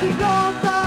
Taki kontakt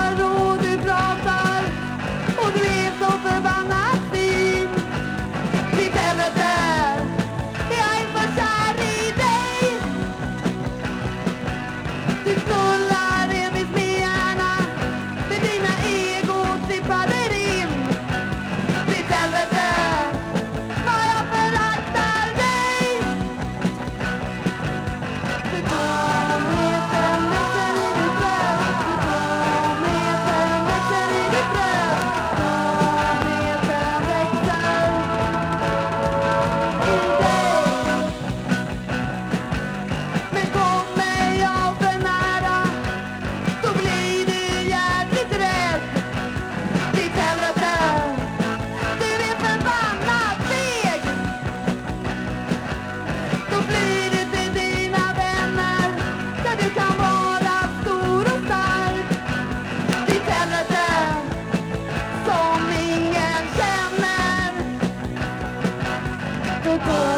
Betongheten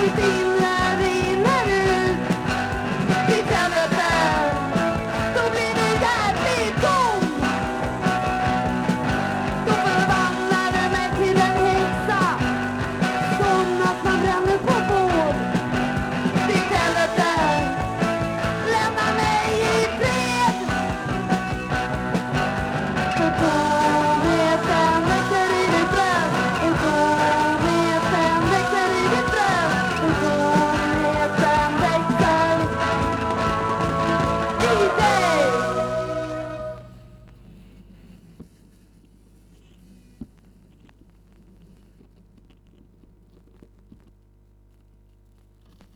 Tänk